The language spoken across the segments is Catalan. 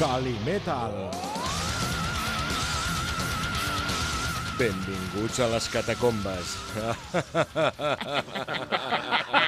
Calimetal. Benvinguts a les catacombes.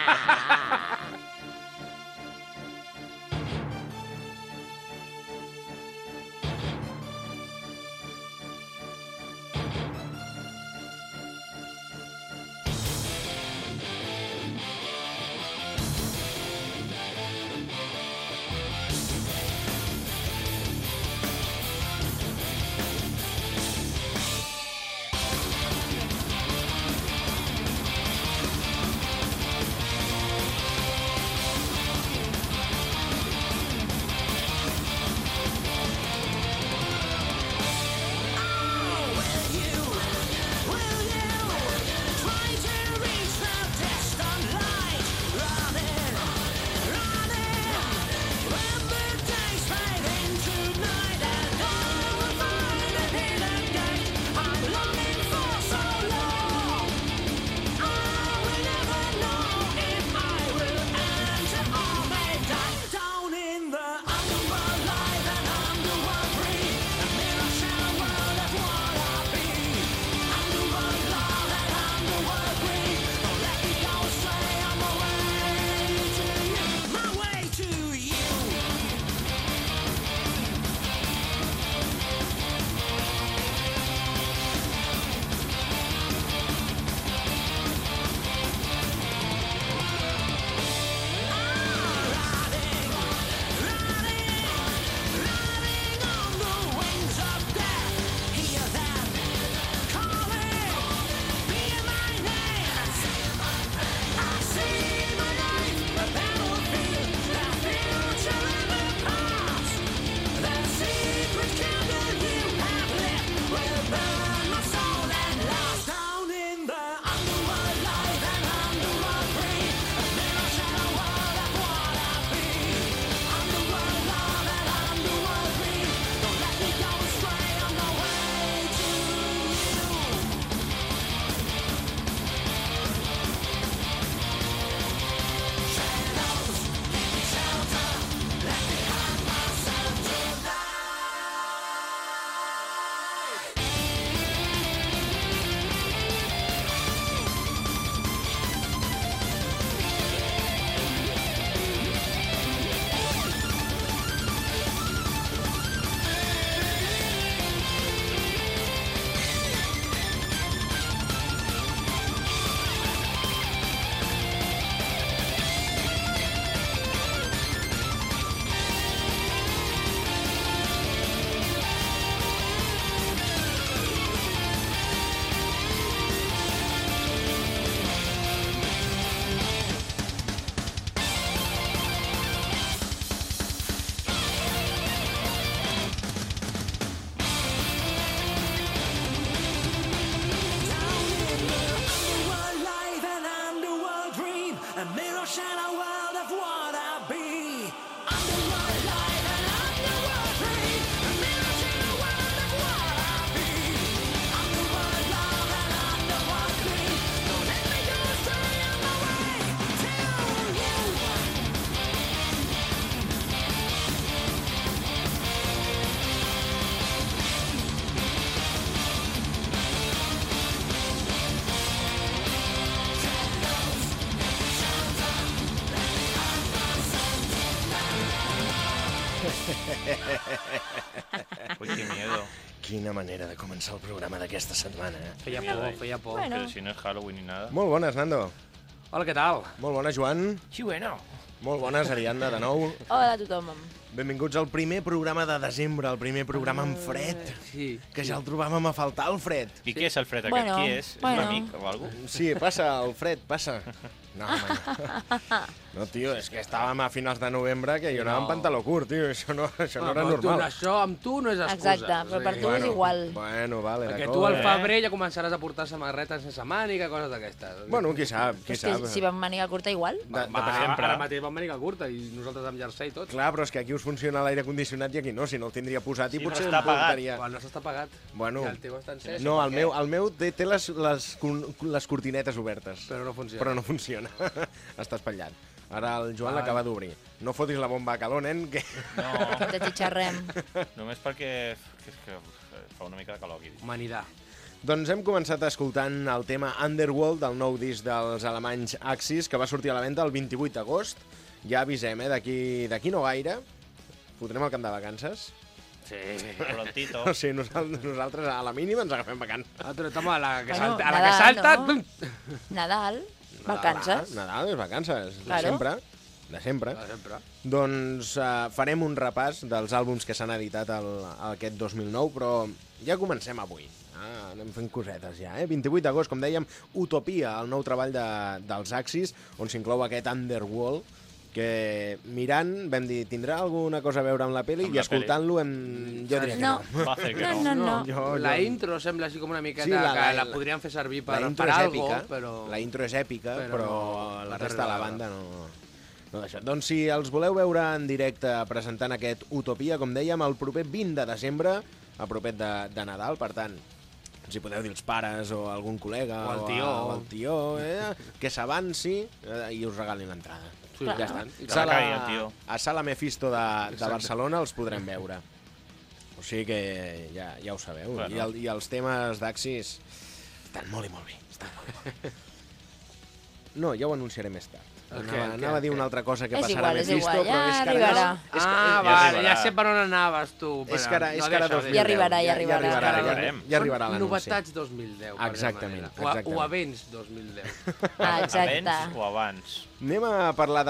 Quina manera de començar el programa d'aquesta setmana. eh? Feia por, feia por. Bueno. Pero si no es Halloween ni nada. Molt bones, Nando. Hola, què tal? Molt bones, Joan. Sí, bueno. Molt bones, Ariadna, de nou. Hola a tothom. Benvinguts al primer programa de desembre, el primer programa amb fred. Sí. Que ja el trobàvem a faltar, el fred. ¿Y qué es Alfred? aquest? Bueno, Qui és? És bueno. un amic o algo? Sí, passa, el fred, passa. No, home. No, tio, és que estàvem a finals de novembre que jo anava amb No. pantaló curt, tio. Això no, això no era però tu, normal. això amb tu no és excusa. Exacte, però per tu és igual. Bueno, vale, Perquè tu al Eh? febrer ja començaràs a portar samarretes sense màniga, coses d'aquestes. Bueno, qui sap, qui És que sap. si vam màniga curta igual. De, Va, de, sempre. Ara mateix vam màniga curta i nosaltres amb jersei i tot. Clar, però és que aquí us funciona l'aire condicionat i aquí no. Si no el tindria posat i Sí, però potser està em apagat. portaria... Quan no s'està pagat. Bueno, I el teu està encès. no, el meu, el meu té, té les, les, les cortinetes obertes. Però no funciona. Però no funciona. està espatllat. Ara el Joan l'acaba d'obrir. No fotis la bomba a calor, nen, que... No, Te xitxarrem. només perquè que és que fa una mica de calor aquí. Humanidad. Doncs hem començat escoltant el tema Underworld, del nou disc dels alemanys Axis, que va sortir a la venda el 28 d'agost. Ja avisem, eh? D'aquí d'aquí no gaire fotrem el camp de vacances. Sí. Prontito. O sigui, nosaltres, nosaltres a la mínima ens agafem vacances. Toma, a la que Bueno, salta, a la que Nadal, salta... no? Nadal, vacances. Nadal, és vacances, de Claro. sempre. De sempre. Va, sempre. Doncs uh, farem un repàs dels àlbums que s'han editat el, aquest 2009, però ja comencem avui. Ah, anem fent cosetes ja, eh? 28 d'agost, com dèiem, Utopia, el nou treball de, dels Axis, on s'inclou aquest Underworld, que mirant vam dir, tindrà alguna cosa a veure amb la pel·li? Amb I la escoltant-lo hem... jo diria que No. no. Va que No, no. no, no. Jo, La jo- intro sembla així com una miqueta Sí, la- que la- la, podrien fer servir per, la intro per algo, èpica, però... la intro és èpica, però, però no- la no resta de la banda no... No d'això. Doncs si els voleu veure en directe presentant aquest Utopia, com dèiem, el proper 20 de desembre, a propet de, de Nadal, per tant, si podeu dir els pares o algun col·lega O el tió. o el tió eh, que s'avanci eh, i us regalin l'entrada. Clar. ja està. I Que la tal. caigui el tió. a Sala Mephisto de, de Exacte. Barcelona els podrem veure. O sigui que ja, ja ho sabeu. Bueno. I, el, I els temes d'Axis estan molt i molt bé. Estan molt i molt bé. No, ja ho anunciaré més tard. Què, Anava, què, anava a dir què? una altra cosa que És passarà igual, a és però ja és que ara arribarà. no, és que, Ah, ja vale, arribarà. ja sé per on anaves tu. és però que ara, és que ara deixa-ho 2010. dir. Ja arribarà, ja Ja arribarà. arribarà, ja, Arribarem. ja arribarà l'anunci. Novetats 2010, per Exactament, manera. O, exactament. o avents 2010. Ah, exacte. Abans o abans. Anem a parlar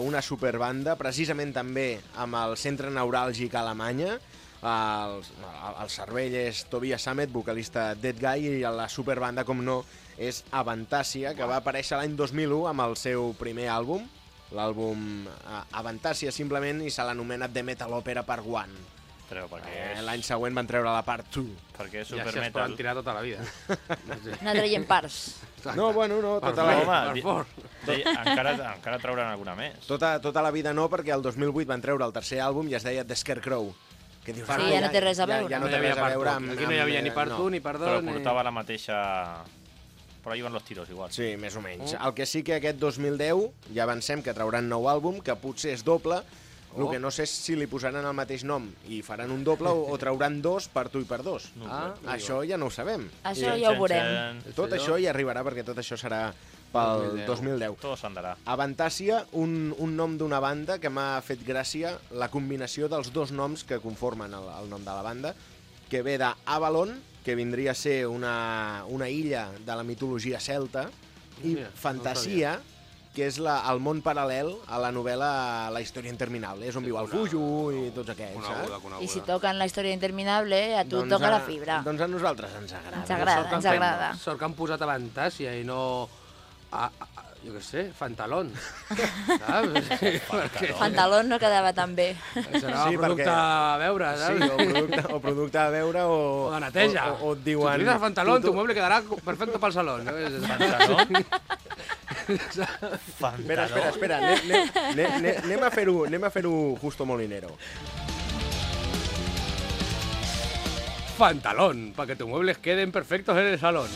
d'una superbanda, precisament també amb el centre neuràlgic a Alemanya. El, el, el cervell és Tobias Sammet, vocalista Dead Guy, i la superbanda, com no, és Avantasia, que va aparèixer l'any 2001 amb el seu primer àlbum, l'àlbum eh, Avantasia simplement, i se l'anomena The Metal Opera Part 1. Però perquè Eh, és, L'any següent van treure la Part 2. perquè és Ja super se es metal. poden tirar tota la vida. Anar traient parts. No, bueno, no, Per tota la, Home, per. Sí, encara, encara trauran alguna més. tota, tota la vida no, perquè el 2008 van treure el tercer àlbum i es deia The Scarecrow. Que dius, Sí, ah, ja no té res a veure. Ja, ja no hi té havia res a part veure tu. amb... Aquí no hi havia amb, ni part eh, tu, ni part Però dos, ni... portava la mateixa... Però hi van los tiros igual. Sí, més o menys. El que sí que aquest 2010 ja avancem que trauran nou àlbum, que potser és doble, el Oh. que no sé és si li posaran el mateix nom i faran un doble o, o trauran dos per tu i per dos. No Ah, sé. Això ja no ho sabem. Això I ja ho veurem. Tot Això- això hi arribarà perquè tot això serà pel 2010. 2010. Tot s'andarà. Avantàcia, un, un nom d'una banda que m'ha fet gràcia la combinació dels dos noms que conformen el, el nom de la banda, que ve d'Avalon, que vindria a ser una, una illa de la mitologia celta, i Mira, no Fantasia, que és la, el món paral·lel a la novel·la La història interminable, és on viu el Fujo i tots aquests, Coneguda, saps? coneguda. I si toquen la història interminable, a tu et toca a, la fibra. Doncs a nosaltres ens agrada. Ens agrada, ens agrada. Sort que han posat Avantàsia i no... A, a, a, jo què sé, Fantalón. Saps? Perquè Pantalón no quedava tan bé. serà Sí, sí, producte perquè- a veure, Sí, saps? o producte, o producte a veure o... O de neteja. O, o, o et diuen... Si utilitzes Fantalón, tu- tu mueble quedarà perfecte pel saló. No? Pantalón? Espera, espera, espera. Anem, a fer-ho anem a fer-ho justo molinero. Fantalón, para que tus muebles queden perfectos en el salón.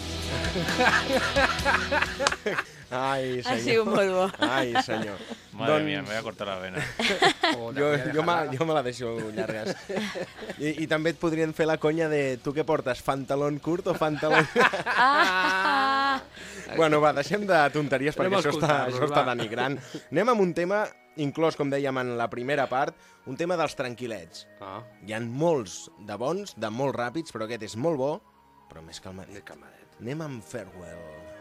Ai, Ha senyor. sigut molt bo. Ai, senyor. Madre mía, me voy a cortar la vena. O te jo, jo, me, jo me la deixo llargues. I, I també et podrien fer la conya de tu què portes, pantalón curt o pantalón... Ah! bueno, va, deixem de tonteries perquè Anem a això està, això està denigrant. Anem amb un tema, inclòs, com dèiem en la primera part, un tema dels tranquil·lets. Ah, Hi han molts de bons, de molt ràpids, però aquest és molt bo, però més calmadet. de calmadet. Anem amb Farewell.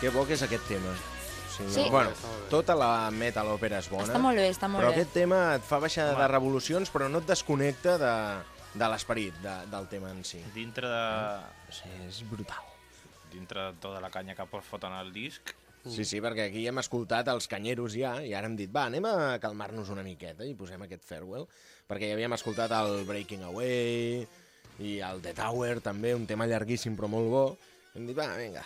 Que bo que és aquest tema. O sigui, Sí. Bueno, tota la metal òpera és bona. Està molt bé, està molt però bé. aquest tema et fa baixar de revolucions, però no et desconnecta de, de l'esperit de, del tema en si. Dintre de, O sigui, és brutal. dintre de tota la canya que pot fotre en el disc, Sí, sí, perquè aquí hem escoltat els canyeros ja, i ara hem dit, va, anem a calmar-nos una miqueta i posem aquest Farewell, perquè ja havíem escoltat el Breaking Away i el The Tower, també, un tema llarguíssim però molt bo. Hem dit, va, vinga.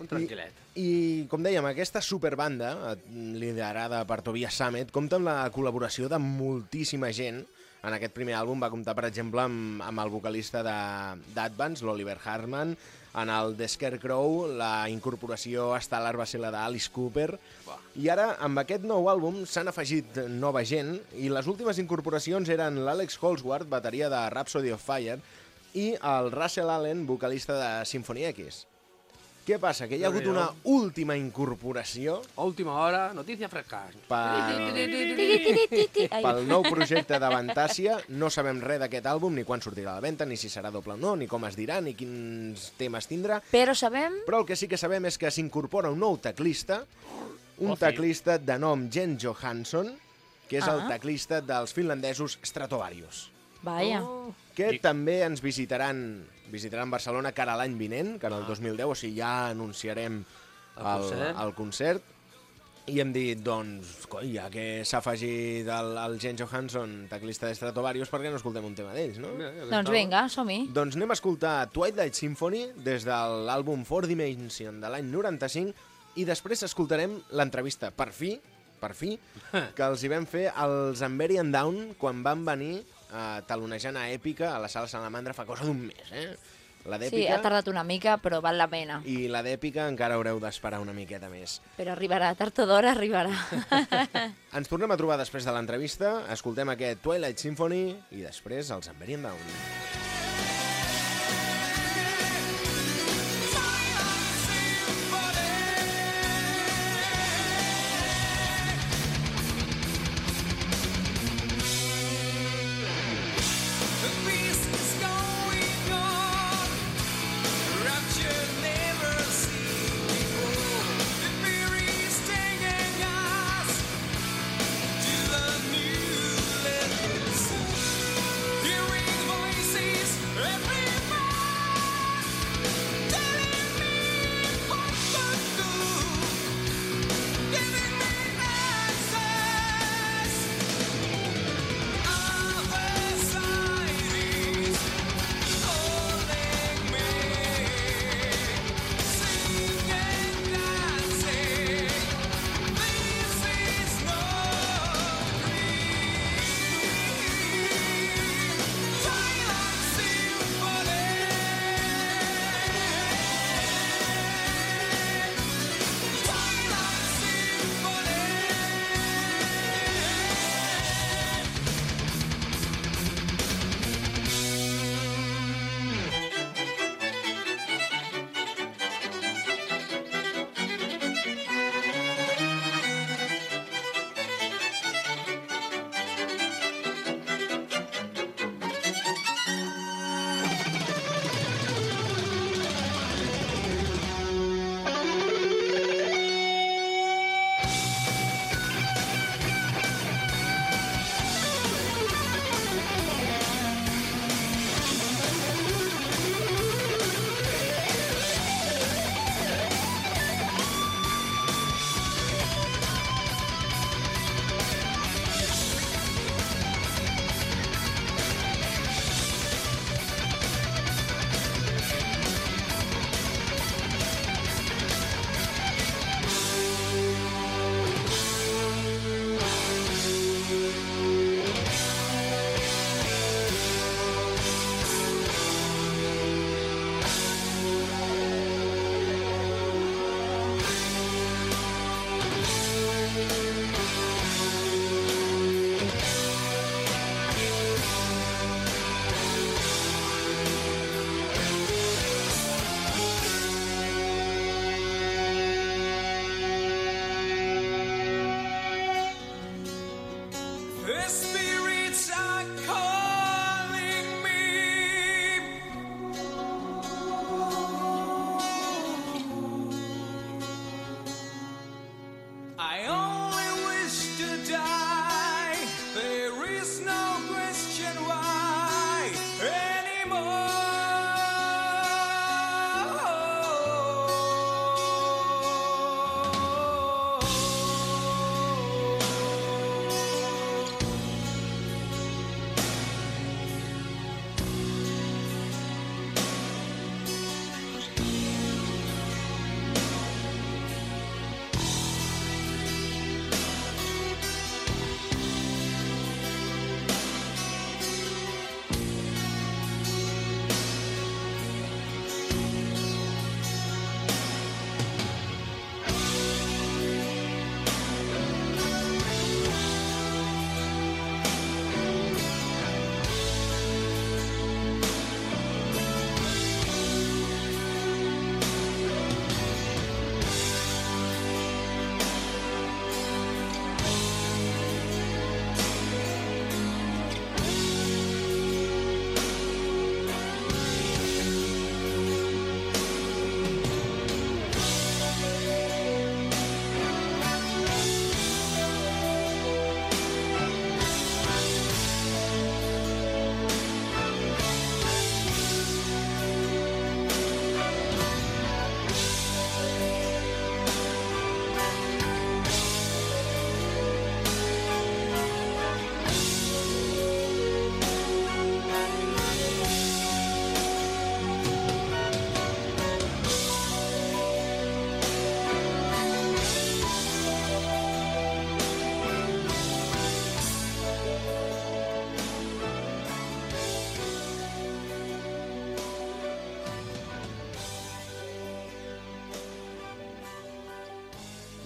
Un tranquil·let. I, com dèiem, aquesta superbanda, eh, liderada per Tobias Sammet, compta amb la col·laboració de moltíssima gent. En aquest primer àlbum va comptar, per exemple, amb, amb el vocalista de- d'Advance, l'Oliver Hartman, en el The Scarecrow, la incorporació estel·lar va ser la d'Alice Cooper, i ara, amb aquest nou àlbum, s'han afegit nova gent, i les últimes incorporacions eren l'Alex Holsworth, bateria de Rhapsody of Fire, i el Russell Allen, vocalista de Symphony X. Què passa? Que hi ha hagut una última incorporació Última hora, notícia fresca. pel, pel nou projecte de Vantàcia. No sabem res d'aquest àlbum, ni quan sortirà a la venda, ni si serà doble o no, ni com es dirà, ni quins temes tindrà. Però sabem... Però el que sí que sabem és que s'incorpora un nou teclista, un Oh, teclista de nom Jen Johansson, que és el Ah. teclista dels finlandesos Stratovarius, Vaja. Oh, que I- també ens visitaran visitaran Barcelona cara a l'any vinent, que en el 2010, o sigui, ja anunciarem El el, concert. el concert. I hem dit, doncs, coi, ja que s'ha afegit el, el Jen Johansson, teclista de Stratovarius, per què no escoltem un tema d'ells, no? mira, ja que Doncs vinga, som-hi. Doncs anem a escoltar Twilight Symphony des de l'àlbum Four Dimension de l'any 95 i després escoltarem l'entrevista, per fi, per fi, que els hi vam fer als Amberian Down quan van venir eh, talonejant a Èpica a la sala Salamandra fa cosa d'un mes, eh? La Sí, ha tardat una mica, però val la pena. i la d'Èpica encara haureu d'esperar una miqueta més. Però arribarà, tard o d'hora arribarà. Ens tornem a trobar després de l'entrevista, escoltem aquest Twilight Symphony i després els Amberian Down.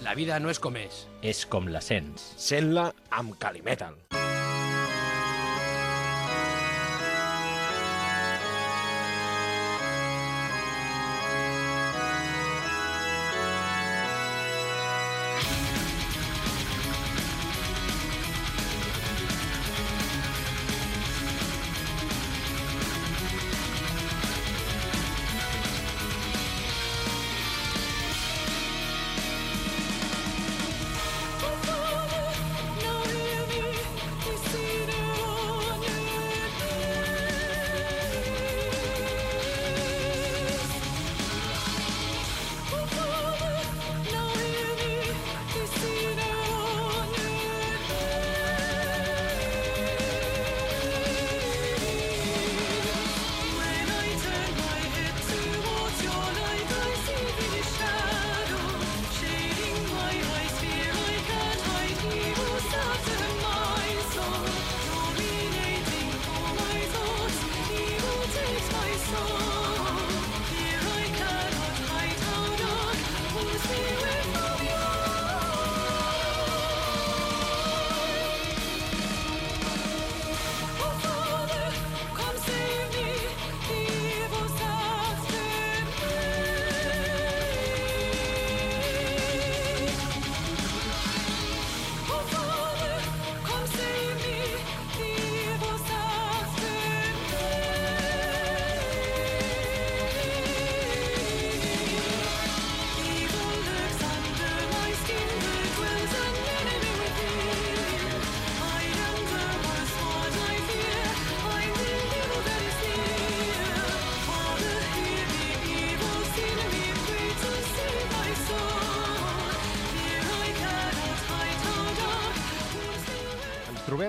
La vida no és com és. És com la sents. Sent-la amb Calimetal.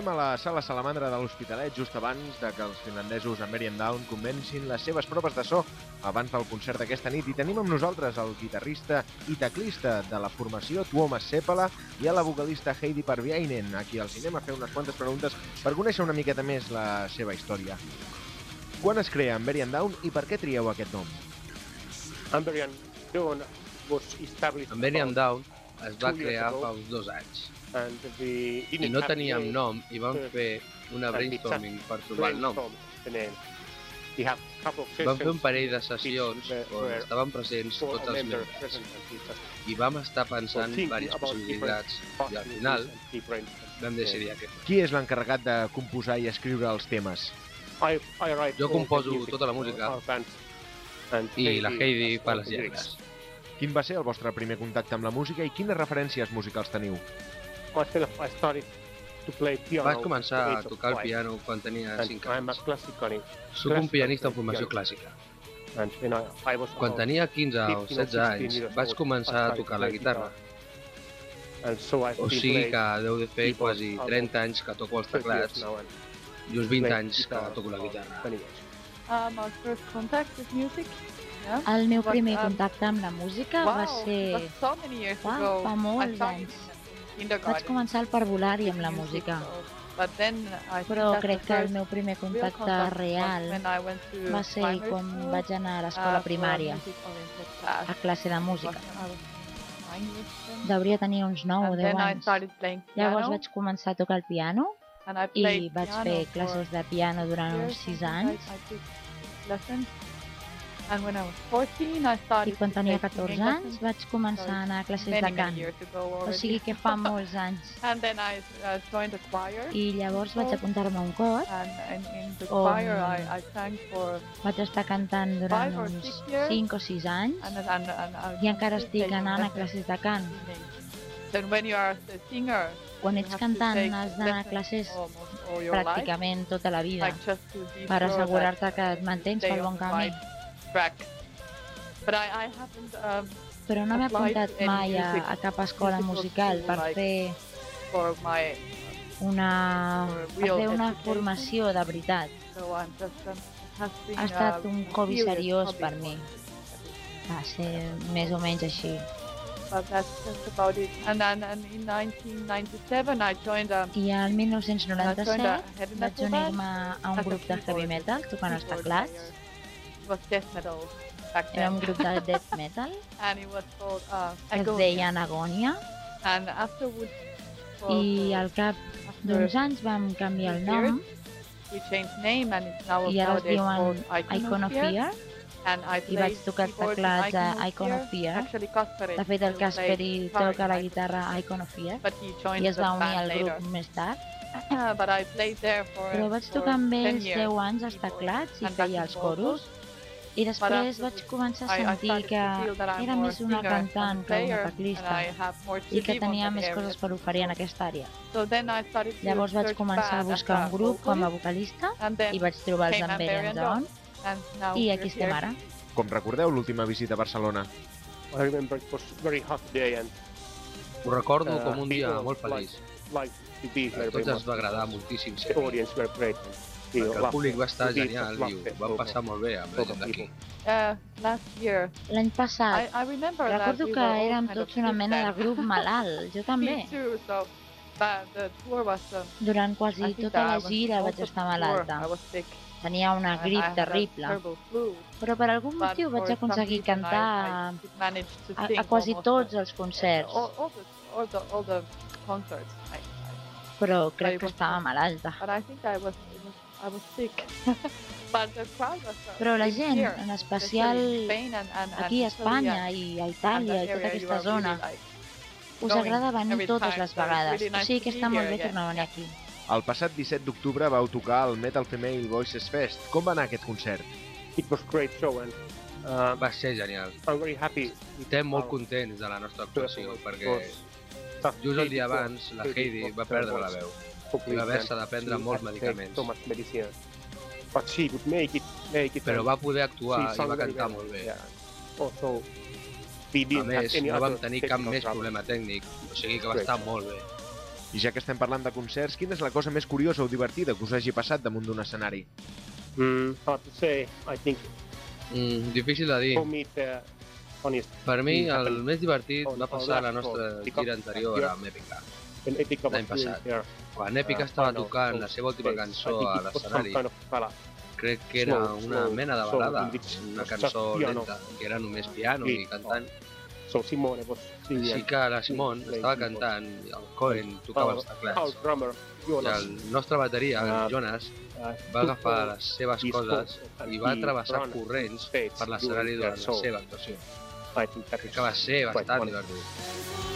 A la sala salamandra de l'Hospitalet just abans de que els finlandesos a Merian Down comencin les seves proves de so abans del concert d'aquesta nit i tenim amb nosaltres el guitarrista i teclista de la formació Tuomas Sepala i a la vocalista Heidi Parviainen, a qui els anem a fer unes quantes preguntes per conèixer una miqueta més la seva història. Quan es crea Merian Down i per què trieu aquest nom? Amberian was established Down es va crear fa uns dos anys and we i didn't no have teníem name, nom i vam uh, fer una brainstorming per trobar el nom. We have couple of Vam fer un parell de sessions on estaven presents tots els membres i vam estar pensant thinking diverses possibilitats i al final vam decidir aquest. Qui és l'encarregat de composar i escriure els temes? I, I write Jo composo tota la música. I la Heidi fa les lletres. Quin va ser el vostre primer contacte amb la música i quines referències musicals teniu? Myself, I started to play piano Vaig començar a tocar el five, piano quan tenia and 5 I'm a anys. classically Soc un pianista en formació clàssica. and when I, I was Quan tenia 15 o 15 or 16 16 anys vaig començar I a tocar la guitarra. And so I've O sigui que deu de fer quasi about 30 anys que toco els 30 years teclats i uns 20 play anys que toco la guitarra. 20 years. Uh, my first contact with music. Yeah. El meu primer um, contacte amb la música wow, va ser... was so many years Uau, ago. fa I molts Vaig començar al parvulari amb la música, però crec que el meu primer contacte real va ser quan vaig anar a uh, l'escola a primària, a classe de música. Devia tenir uns 9 o And 10 then I anys. Llavors vaig començar a tocar el piano I vaig fer classes de piano durant uns years, 6 and I- anys. I took lessons. And when I was 14, I I started quan tenia take 14 singing anys vaig començar a anar a classes de cant. O sigui que fa molts anys. And then I uh, joined a choir. I llavors vaig apuntar-me a un cor, On- choir, I, I sang for vaig estar cantant durant uns six years. 5 o 6 anys and and and I'll i encara estic anant a classes de cant. Quan ets cantant has d'anar a classes pràcticament tota la vida per assegurar-te que et mantens pel on bon camí. Track. But I, I haven't um, Però no m'he apuntat mai a, a cap escola musical per like- fer for my una, per fer una formació de veritat. so I'm just um, been Ha estat uh, un hobby seriós hobby per mi. Va ser més o menys així. But that's just about it. And then and in 1997, I joined a I al I joined a 1997 heavy vaig unir-me a un grup de heavy metal tocant els teclats was death metal back Era then. un grup de death metal and it was called uh, que es Agonia. deien Agònia And afterwards, i al cap d'uns anys vam canviar el nom we changed name and it's now i ara es diuen Icon of Fear. And I I vaig tocar els teclats a Icon of Icon of Fear. Actually, Kasperi De fet, el Casperi toca la guitarra a Icon of Fear But he joined i es va unir al grup later. més tard. but I played there for Però vaig tocar amb 10 ells years. 10 anys als teclats i feia els coros. I després vaig començar a I- I sentir que era més una cantant que una teclista I que tenia més coses per oferir en aquesta àrea. Llavors vaig començar a buscar un grup com a vocalist, vocalista i vaig trobar els Dawn and now i aquí estem ara. Com recordeu l'última visita a Barcelona? I remember it was very hot day and Ho recordo uh, com un dia people molt feliç. Like, like to be A tots ens va agradar moltíssim The audience were great. Perquè el públic va estar genial i it. vam So, passar molt bé amb la gent d'aquí. Uh, last year, L'any I, passat I remember that recordo que érem tots una mena de grup malalt, jo també. Me too, so but the tour was um, Durant I quasi tota I la gira vaig estar malalta. I. Tenia una I grip a terrible. Però per algun motiu vaig aconseguir I- cantar I a, sing a quasi almost tots els concerts. I, I, però I crec que was- estava malalta. I was, sick. but the crowd was. uh, Però la gent, here, en especial in Spain and, and, and aquí a Espanya i a Itàlia i tota aquesta zona, really, like, us agrada venir totes time, les vegades. really O sigui que està molt bé tornar a venir aquí. El passat 17 d'octubre vau tocar al Metal Female Voices Fest. Com va anar aquest concert? It was great show and uh, Va ser genial. I'm very happy. Estem molt contents de la nostra actuació, perquè just el dia abans la Heidi va perdre la veu i va haver-se de prendre molts medicaments. So. But she would make it, make it. Però va poder actuar i va cantar molt bé. Yeah. Also, we A didn't have més, no vam tenir cap més problema tècnic, o sigui que va estar molt bé. I ja que estem parlant de concerts, quina és la cosa més curiosa o divertida que us hagi passat damunt d'un escenari? Mm, hard to say. I think Mm, difícil de dir. for me the funniest Per mi, el més divertit va passar a la nostra gira anterior here- amb Was L'any doing passat. Quan Epica uh, estava final tocant show la seva última cançó a l'escenari, kind of crec que era slow, una slow mena de balada, una cançó lenta, que era només piano i cantant. So Simone was singing. Així and que la Simone estava keyboard. cantant, i el Cohen tocava els teclats, i el nostre bateria, el Ah. Jonas, uh, va agafar les seves coses i va travessar corrents per l'escenari durant la seva actuació. Crec que va ser bastant divertit.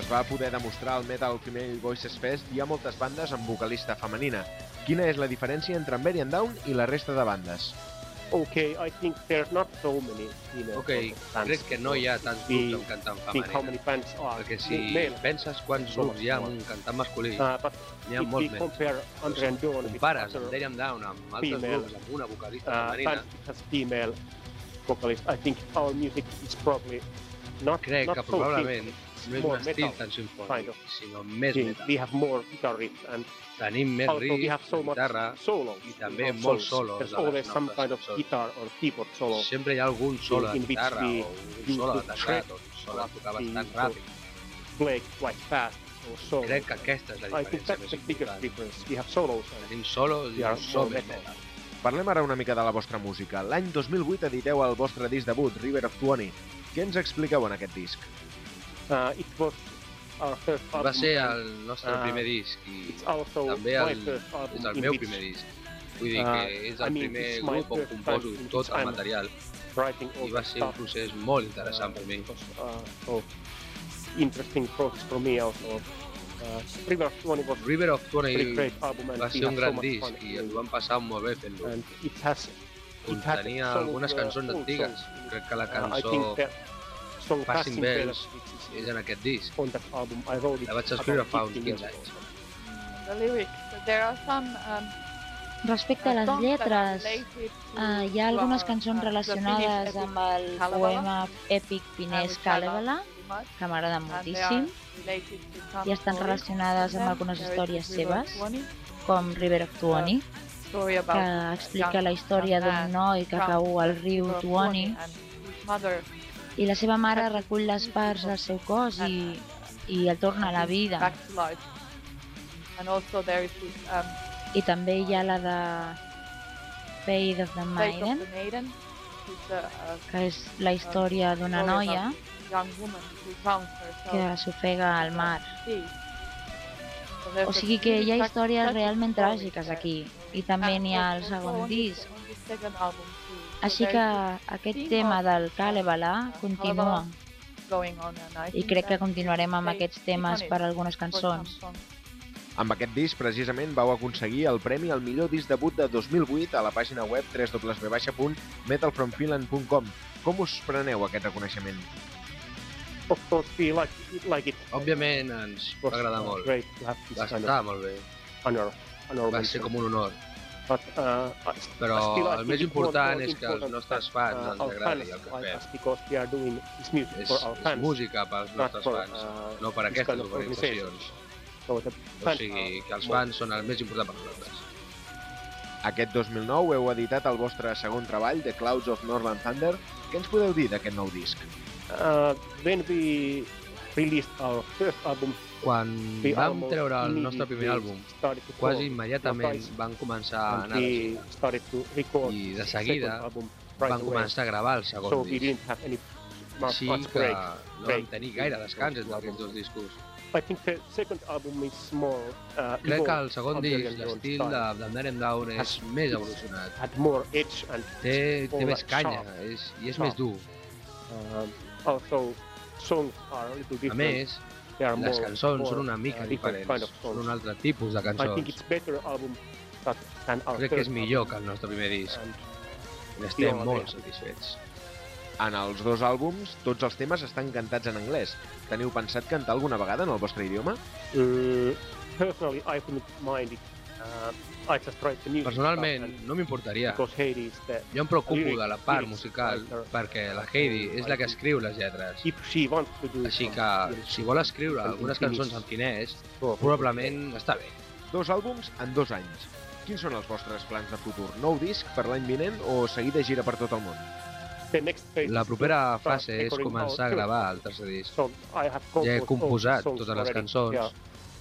Es va poder demostrar al Metal Female Voices Fest, hi ha moltes bandes amb vocalista femenina. Quina és la diferència entre and Down i la resta de bandes? Okay, I think there's not so many female Ok, bands. crec que no hi ha tants grups amb cantant think how femenina. many are Perquè si male. penses quants grups hi ha amb un cantant masculí, Uh, n'hi ha molts menys. compare Andre and Dawn with Compares Dariam Down amb altres female, grups amb una vocalista uh, femenina, has female vocalist, I think our music is probably not, crec not que so probablement. No és more metal, tan kind of. sinó més We, metal. we have more guitar riffs and Tenim més also we riffs, have so much guitarra, solos. i també our molts solos There's always some kind of guitar or keyboard solo. sempre hi ha algun solo de guitarra we o un solo de teclat o un solo de tocar bastant so- ràpid. play quite fast or solo. Crec que aquesta és la diferència més important. difference. We have solos and Tenim solos i We un so more més metal. metal. Parlem ara una mica de la vostra música. L'any 2008 editeu el vostre disc debut, River of Tuoni. Què ens expliqueu en aquest disc? Uh, it was our first album. Va ser el nostre Ah, primer disc i també el, és el meu primer disc. Vull dir Ah, que és I el mean, primer it's my grup on composo tot el material i va ser un procés molt interessant per mi. Uh, so interesting process for me also. Uh, River of Tuoni was River of a Tuoni pretty great album and va we ser un gran disc i ens vam passar molt bé fent-lo. Contenia algunes the cançons antigues. Crec que la Uh, I cançó that song Passing Passing Bells és is en aquest disc. on that album I wrote it La vaig escriure fa uns 15 years 15 anys. The lyrics. There are some um, Respecte a les lletres, eh, hi ha algunes uh, cançons uh, relacionades amb el poema èpic uh, very much, que m'agrada moltíssim, i estan relacionades amb algunes històries River seves, com River of Tuoni, que explica la història d'un noi que cau al riu Tuoni i la seva mare recull les parts del seu cos i, i el torna a la vida. um, I també hi ha la de Faith of the Fate Maiden, of the Maiden, a que és la història d'una story noia que s'ofega al mar. O sigui que hi ha històries realment tràgiques aquí. I també n'hi ha also segon disc. Així que aquest tema del Kalevala continua this going on and I crec que continuarem amb aquests temes per algunes cançons. Amb aquest disc, precisament, vau aconseguir el premi al millor disc debut de 2008 a la pàgina web www.metalfromfinland.com. Com us preneu aquest reconeixement? Like like it. Òbviament ens va agradar molt. Va estar molt bé. honor, honor Va ser com un honor. Uh, Però el més important és que important nostres fans uh, ens our agradi fans el que fem. us because are doing this music És, for our és fans. música pels nostres for, fans, uh, no per aquestes organitzacions. So the O fans sigui, que els fans són el més important per nosaltres. Aquest 2009 heu editat el vostre segon treball, The Clouds of Northern Thunder. Què ens podeu dir d'aquest nou disc? Uh, when we released our first album, Quan we vam treure el nostre primer àlbum, quasi immediatament van començar a and anar de gira. I de seguida Van començar a gravar el segon disc. Així que no vam tenir gaire descans entre aquests dos discos. I think the second album is more uh, Crec que el segon disc, l'estil de, de Nerem Down és Has- més evolucionat. had more edge and Té, té més canya sharp. és, i és Sharp. més dur. um, also songs are a little A different. més, They are les cançons són una mica uh, different diferents. Són un altre tipus de I think cançons. it's better album that, than our Crec que és millor que el nostre primer disc. And N'estem molt satisfets. En els dos àlbums, tots els temes estan cantats en anglès. Teniu pensat cantar alguna vegada en el vostre idioma? Mm, personally, I wouldn't mind it. Uh, Personalment, no m'importaria. Jo em preocupo de la part musical perquè la Heidi és la que escriu les lletres. Així some que, si vol escriure algunes cançons en finès, so- probablement està bé. Dos àlbums en dos anys. Quins són els vostres plans de futur? Nou disc per l'any vinent o seguir de gira per tot el món? La propera fase és començar a gravar el tercer disc. Ja he composat totes les cançons,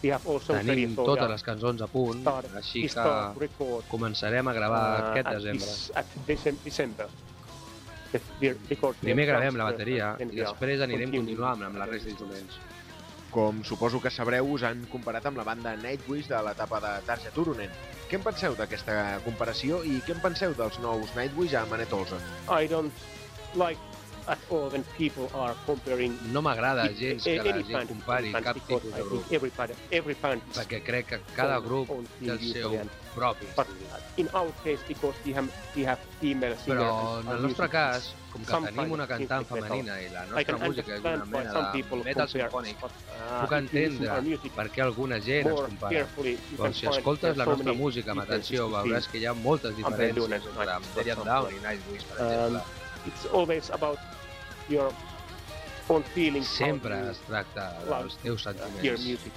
Tenim totes les cançons a punt, així que començarem a gravar uh, aquest desembre. at December. Primer gravem la bateria i després anirem continuant amb la resta d'instruments. Com suposo que sabreu, us han comparat amb la banda Nightwish de l'etapa de Tarja Turunen. Què en penseu d'aquesta comparació i què en penseu dels nous Nightwish a Manet Olson? I don't like. At all when people are comparing No m'agrada gens a- que la gent compari cap tipus de grup, every band, every perquè crec que cada grup té el seu propi But in our case, because we have we have female Però en el nostre cas, com que tenim una cantant femenina i la nostra música és una mena de metal sinfònic, uh, puc entendre per què alguna gent ens compara. Però si escoltes la nostra música amb atenció, veuràs que hi ha moltes diferències entre Imperial. Down i Nightwish, per Um, exemple. it's always about your own feelings. Sempre you es tracta dels teus uh, sentiments. music.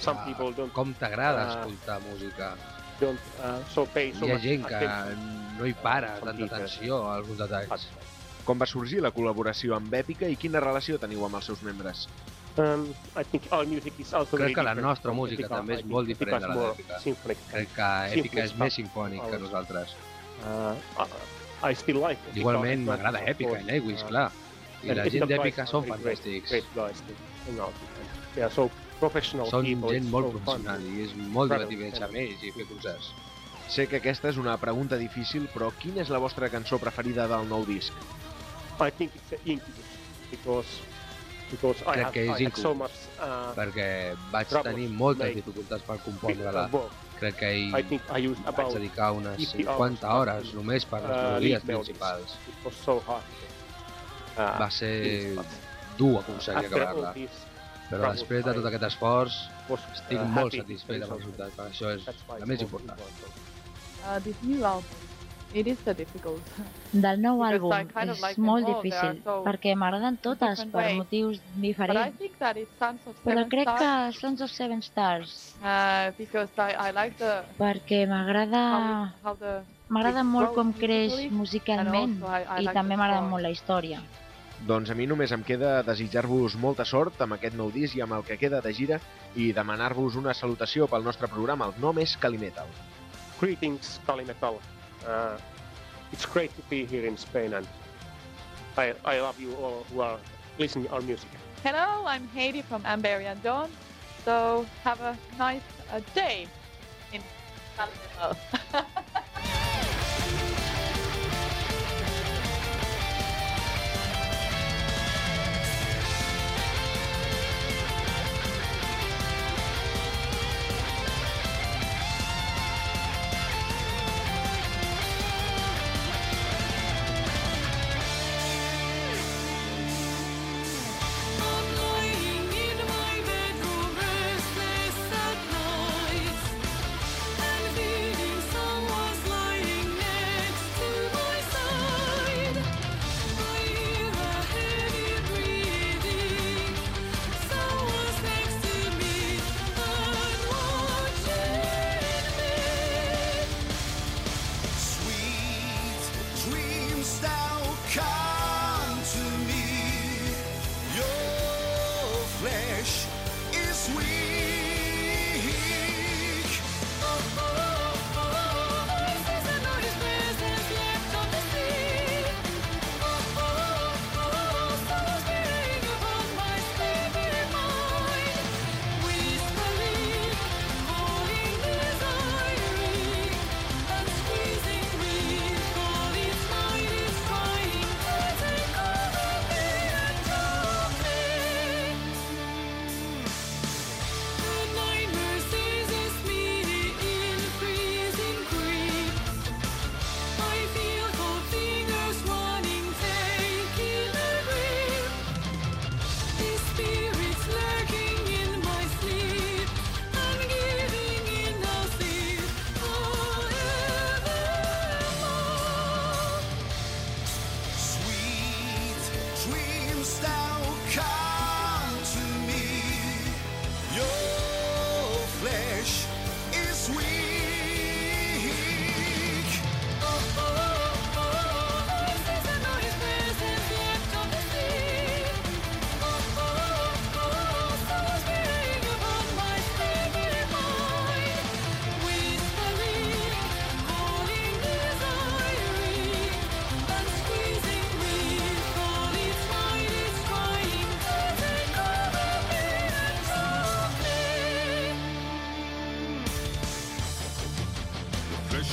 Some de people don't Com t'agrada uh, escoltar música. don't uh, so pay so Hi ha gent que no hi para tanta atenció a alguns detalls. Com va sorgir la col·laboració amb Èpica i quina relació teniu amb els seus membres? Um, I think our music is also Crec que la nostra música Epica. també és molt Epica diferent de la d'Èpica. Crec que Èpica és més sinfònic que nosaltres. Uh, I- I still like Igualment m'agrada Èpica i. Nightwish, Uh, clar. I la gent d'Èpica són very great- fantàstics. Great guys so professional Són people. gent molt so fun. professional i és molt divertit together. amb ells i fer concerts. Sé que aquesta és una pregunta difícil, però quina és la vostra cançó preferida del nou disc? I think it's Incubus because because I Crec have, que és I had so Incubus. much uh, perquè vaig tenir moltes dificultats per compondre-la. Crec que hi I think I used vaig dedicar unes 50 50 hours només per les uh, melodies. principals. It was so hard. Uh, Va ser but dur aconseguir all acabar-la. Però després de tot aquest esforç, estic uh, molt happy satisfet amb el resultat. Per això és la més important. Uh, this new album, it is so difficult. Del nou àlbum I kind of és molt difícil, so perquè m'agraden totes per motius diferents. Però crec que Sons of Seven Stars, uh, because I, I like the perquè m'agrada m'agrada molt com creix musicalment I, també m'agrada molt la història. Doncs a mi només em queda desitjar-vos molta sort amb aquest nou disc i amb el que queda de gira i demanar-vos una salutació pel nostre programa. El nom és Calimetal. Greetings, Kalimetal. Uh, it's great to be here in Spain, and I, I love you all who are listening our music. Hello, I'm Heidi from Amberian Dawn. So have a nice uh, day in Kalimantan.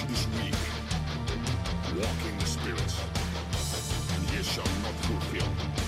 this week, walking the spirits, and ye shall not fulfill.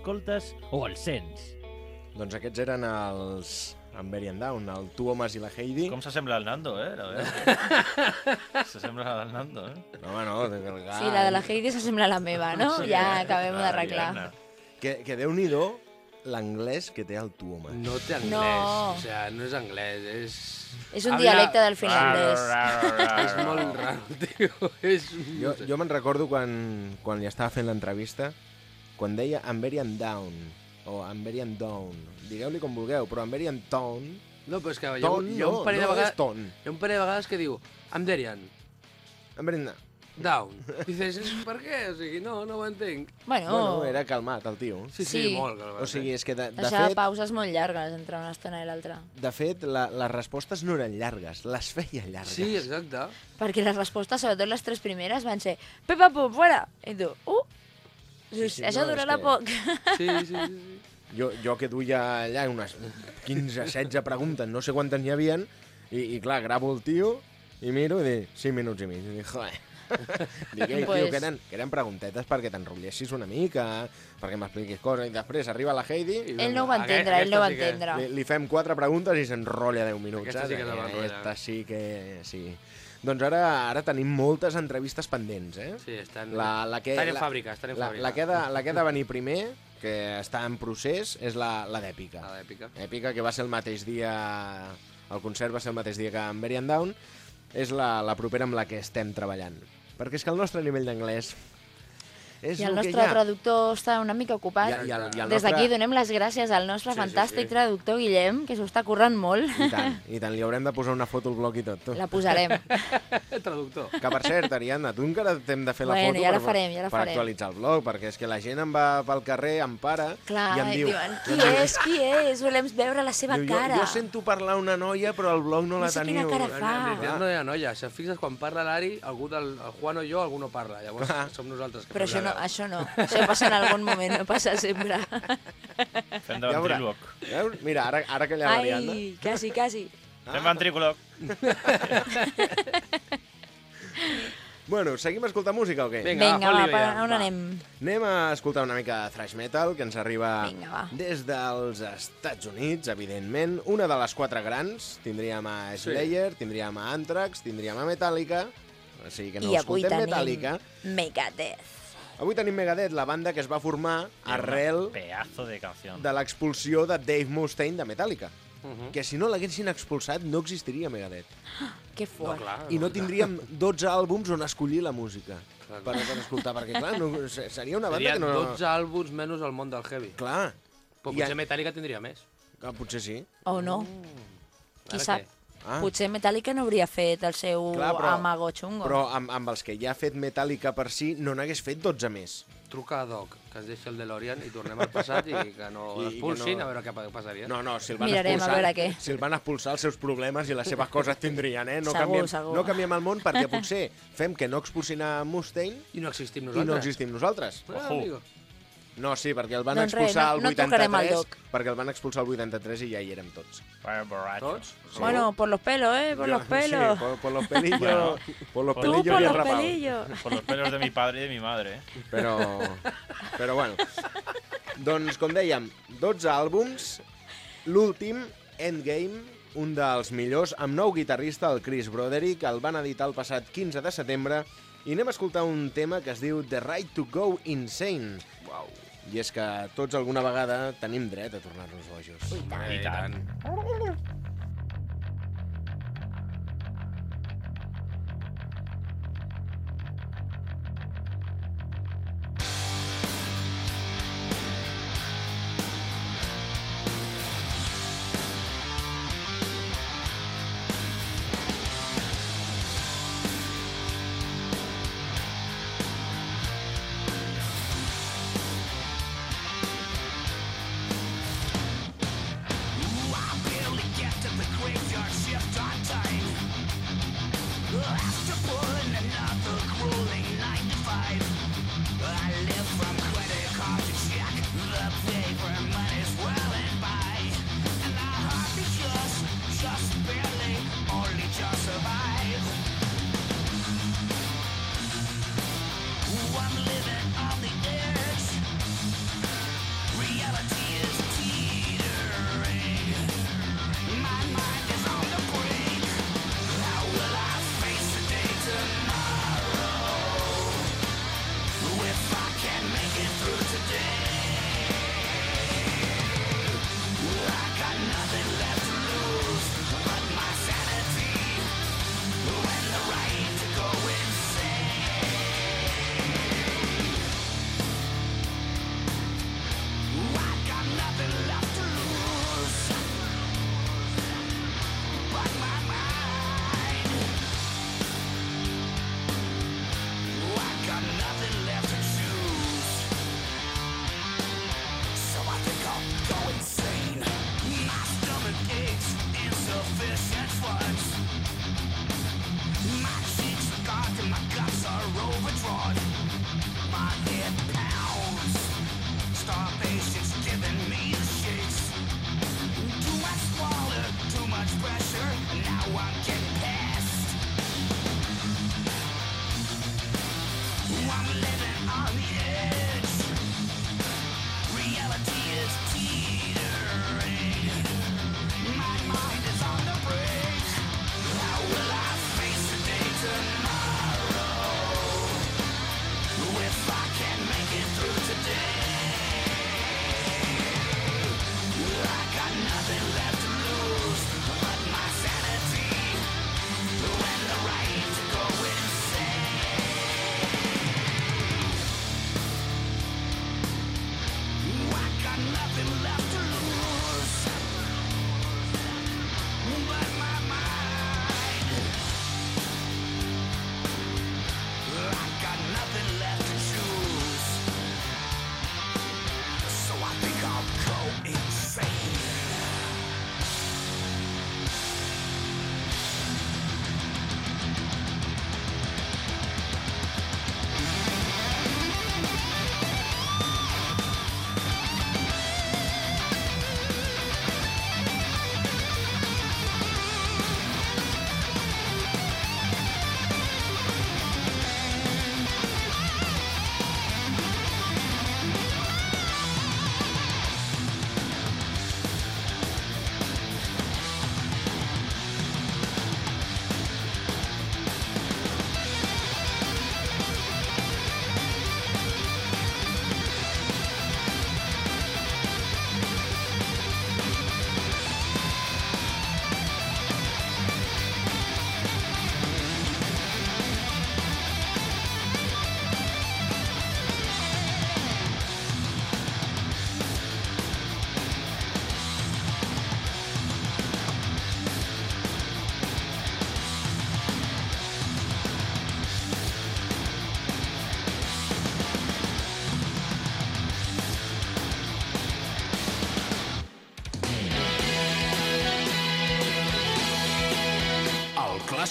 L'escoltes o el sents? Doncs aquests eren els Amberian Down, el Tu Homes i la Heidi. Com s'assembla al Nando, eh? Veure. S'assembla al Nando, eh? No, home, no, de el. Sí, la de la Heidi s'assembla a la meva, no? Sí. Ja acabem Ah, d'arreglar. Que, que déu-n'hi-do l'anglès que té el Tu Homes. No té anglès, No. o sea, no és anglès, és... És un Habla- dialecte del finlandès. És molt raro, tio. És... Jo, jo me'n recordo quan, quan li estava fent l'entrevista, quan deia Amberian Down, o Amberian Down, digueu-li com vulgueu, però Amberian Town, No, però és que hi ha, Ton, hi ha un no, parell de no és vegades... ton. Hi ha un parell de vegades que diu I'm Derian, Amberian Down. dices, per què? O sigui, no, no ho entenc. Bueno, Bueno, era calmat, el tio. Sí, sí, Sí. molt. Va O sigui, és que de, de deixava fet, pauses molt llargues entre una estona i l'altra. de fet la, les respostes no eren llargues, les feia llargues. Sí, exacte. Perquè les respostes, sobretot les tres primeres, van ser Pepa Pum, fora! I tu, uh! Sí, sí, això no, durarà que- poc. Sí, sí, sí. sí. Jo, jo que duia allà unes 15, 16 preguntes, no sé quantes n'hi havien, i, i clar, gravo el tio i miro i dic 5 minuts i mig. I dic, joder. dic, ei, Pues- tio, que eren, que eren preguntetes perquè t'enrotllessis una mica, perquè m'expliquis coses, i després arriba la Heidi i Ell no ho va entendre, ell no ho va entendre. li, li fem quatre preguntes i s'enrotlla 10 minuts. Aquesta sí que se va. Aquesta sí que... Sí. Doncs ara ara tenim moltes entrevistes pendents, eh? Sí, estan, La, la que, estan en la, fàbrica, estan en la, fàbrica. la, que ha de, la que ha de venir primer, que està en procés, és la, la d'Èpica. A l'èpica. Èpica, que va ser el mateix dia... El concert va ser el mateix dia que en Berian Down. És la, la propera amb la que estem treballant. Perquè és que el nostre nivell d'anglès és I el el nostre ha. traductor està una mica ocupat. I, i, el, i el Des nostre... d'aquí donem les gràcies al nostre Sí, sí, fantàstic sí. traductor Guillem, que s'ho està currant molt. I tant, i tant. Li haurem de posar una foto al blog i tot. Tu. La posarem. Traductor. Que per cert, Ariadna, tu encara t'hem de fer la Bueno, foto ja la per, farem, ja la per farem. actualitzar el blog, perquè és que la gent em va pel carrer, em para Clar, i em diu... diuen, qui em diu, és, qui és? Volem veure la seva diu, cara. Jo, jo sento parlar una noia, però el blog no, No la sé quina teniu. cara fa. No hi ha noia. Si et fixes, quan parla l'Ari, algú del el Juan o jo, algú no parla. Llavors Clar. som nosaltres que Però això no, parlem. això no. Això passa en algun moment, no passa sempre. Fem de Ja ventríloc. Veus? Mira, ara, ara que allà l'Ariadna... Ai, quasi, quasi. Fem ventríloc. Bueno, seguim escoltant música o què? Vinga, Vinga, va, va, on va. anem? Anem a escoltar una mica de thrash metal, que ens arriba Vinga, va. des dels Estats Units, evidentment. Una de les quatre grans. Tindríem a Slayer, tindríem a Anthrax, tindríem a Metallica, o sigui que no I avui escoltem tenim Metallica. Megadeth. Avui tenim Megadeth, la banda que es va formar arrel Pedazo de canción. de l'expulsió de Dave Mustaine de Metallica. Mhm. Que si no l'haguessin expulsat no existiria Megadeth. Que No, fort. clar. I no tindríem 12 àlbums on escollir la música Clar. per, per escoltar, perquè clar, no, se- seria una banda Serien que no... 12 àlbums menys al món del heavy. Clar, Però I potser Metallica tindria més. ah, potser sí. O no. Qui Ara sap? què? Ah, Potser Metallica no hauria fet el seu Clar, però- amago xungo. però amb, amb els que ja ha fet Metallica per si, no n'hagués fet 12 més. Truca a Doc, que es deixi el DeLorean i tornem al passat i que no I- i que l'expulsin, no- a veure què pa- passaria. No, no, si el van Mirarem a expulsar, veure què. si el van expulsar, els seus problemes i les seves coses tindrien, eh? No, Segur, canviem, segur. no canviem el món perquè potser fem que no expulsin a Mustaine I no existim i nosaltres. no existim nosaltres. Ah, Ojo. amigo. No, sí, perquè el van Doncs res, expulsar no- el no el 83, Doc. perquè el van expulsar el 83 i ja hi érem tots. Tots? Bueno, por los pelos, ¿eh? Por los Sí, pelos. por, por los pelillos, Bueno, por los pelillos por los rapados. pelillos. Por los pelos de mi padre y de mi madre. eh. Però, però bueno. Doncs, com dèiem, 12 àlbums, l'últim, Endgame, un dels millors, amb nou guitarrista, el Chris Broderick, el van editar el passat 15 de setembre, i anem a escoltar un tema que es diu The Right to Go Insane. Uau. I és que tots alguna vegada tenim dret a tornar-nos bojos. Eh, I tant. I barely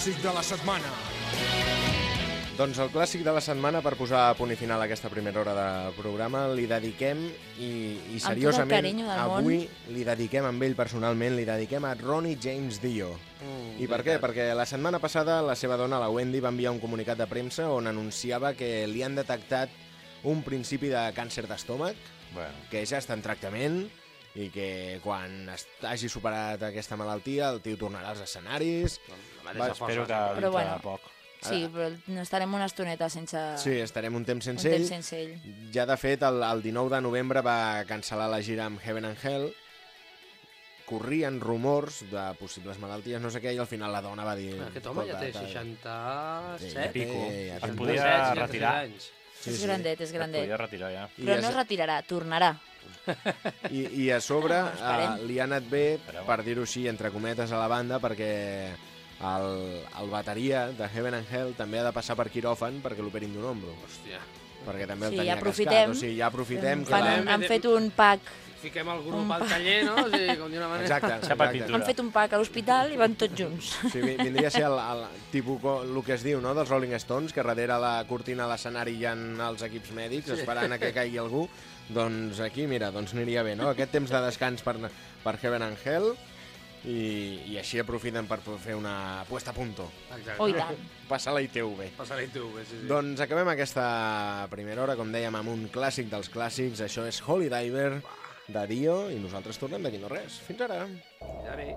clàssic de la setmana. Doncs el clàssic de la setmana, per posar a punt i final a aquesta primera hora de programa, li dediquem, i, i seriosament, del món. avui li dediquem amb ell personalment, li dediquem a Ronnie James Dio. Mm, I per què? Perquè la setmana passada la seva dona, la Wendy, va enviar un comunicat de premsa on anunciava que li han detectat un principi de càncer d'estómac, Bueno, que ja està en tractament i que quan hagi superat aquesta malaltia el tio tornarà als escenaris. Va, espero que Però dintre bueno. de poc. Sí, però no estarem una estoneta sense... Sí, estarem un temps un sense ell. temps sense ell. Ja, de fet, el, el 19 de novembre va cancel·lar la gira amb Heaven and Hell. Corrien rumors de possibles malalties, no sé què, i al final la dona va dir... Aquest home ja té "Escolta, 67... ja té- ja té Es 67, podia 67 retirar. anys. Sí, és grandet, és Es grandet. podia retirar ja. I Però es- no es retirarà, tornarà. I, I a sobre uh, li ha anat bé, per dir-ho així, entre cometes, a la banda, perquè el, el bateria de Heaven and Hell també ha de passar per quiròfan perquè l'operin d'un ombro. Hòstia. Perquè també el Sí, tenia ja aprofitem. cascat. O sigui, ja aprofitem que la... Han fet un pack, Fiquem el grup Un al taller, no? O sigui, com d'una manera... Exacte, exacte. han fet un pack a l'hospital i van tots junts. O sigui, vi- vindria a ser el, el tipus, el que es diu, no?, dels Rolling Stones, que darrere la cortina a l'escenari hi ha els equips mèdics esperant a que caigui algú. Doncs aquí, mira, doncs aniria bé, no? Aquest temps de descans per, per Heaven and Hell i, i així aprofiten per fer una puesta a punto. Exacte. Oh, i tant. Passa la ITV. Passa la ITV, sí, sí. Doncs acabem aquesta primera hora, com dèiem, amb un clàssic dels clàssics. Això és Holy Diver, de Dio, i nosaltres tornem d'aquí no res. Fins ara. Ja ve.